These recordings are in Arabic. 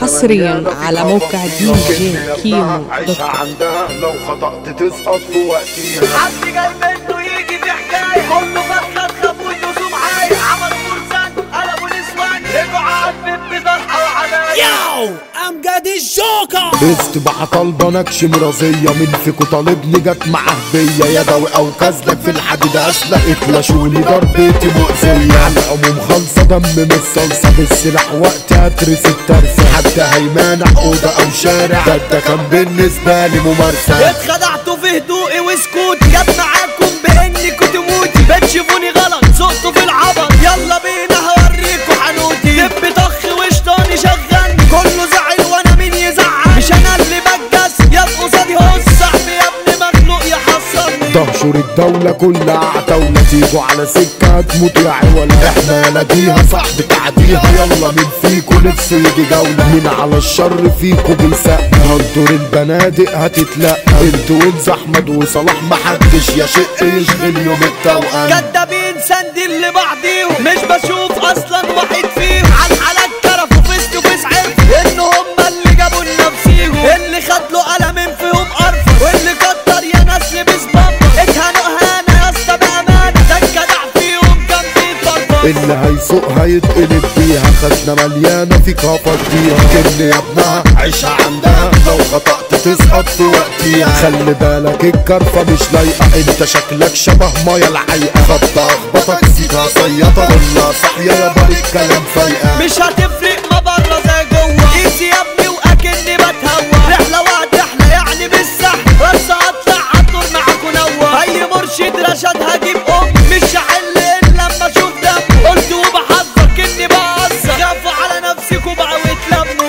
حصرياً على موقع. دي جي كيمو دوت كوم. عندها لو خطأت تسقط في وقتها حد جاي منه يجي في Got this joker. استباحة طالبة نكش مرازية من فيكو طالبني جت مع هدية. يدوي أو كازلك في الحديد اسلك اتلاشوني ضربتي مؤذية. على العموم خالصة دم من الصلصة. بالسلاح وقت هترس الترسة. حتى هيمانع اوضة أو شارع. ده ده كان بالنسبة لي ممارسة. اتخدعتوا في هدوئي وسكوتي جت معاكم بانكوا تموتي بتشوفوني غلط. سقطوا دهشور الدولة كلها عتاولة. تيجوا على سكة هتموت يا عولا إحنا ناديها صاحب تعديها يلا مين فيكو نفسه يجي جولة. مين على الشر فيكو بيسقى هندور البنادق هتتلقى أنتوا وانز أحمد وصلاح محدش يا شق يشغل يوم التوأم. كدابين سندين لبعضيهم مش بشوف أصلا واحد فيهم. على اللي هيسوق هيتقلب بيها خزنة مليانة فيك هفضيها كن يا ابنها عيشها عندها. لو خطأت تسقط في وقتها. خلي بالك الكرفة مش لايقة. إنت شكلك شبه مايا العيقة. خط أخبطك سيكها صيطة. كلها صحية يابا الكلام فايقة. مش هتفرق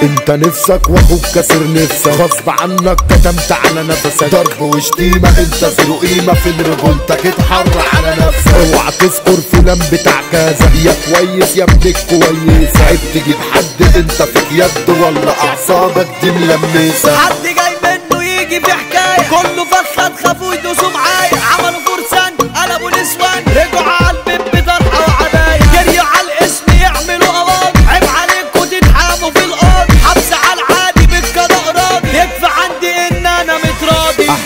انت نفسك واخوك كسر نفسك. غصب عنك كتمت على نفسك. ضرب وشتيمة انت زيرو قيمة فين رجولتك اتحر على نفسك. اوعى تذكر فيلم بتاع كذا. يا كويس يا ابنك كويس. عيب تجيب حد انت فيك يد ولا أعصابك دي ملمسة. حد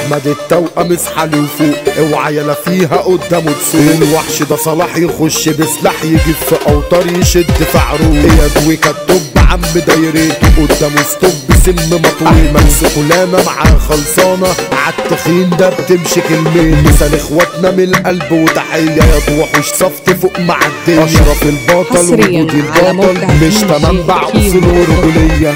أحمد التوأم اصحى لفوق اوعى يلا فيها قدامه تسوق. الوحش ده صلاح يخش بسلاح يجيب في أوتار يشد في عروق. يا دوي كالطب عم دايرته قدامه ستوب سم مطوي أحمد. سكولانة معاه خلصانة. عالتخين ده بتمشي كلمين. مثال إخواتنا من القلب وتحية. يا وحوش صفت فوق مع الدنيا. أشرف البطل وجودي البطل مش كيمو أصول ورجولية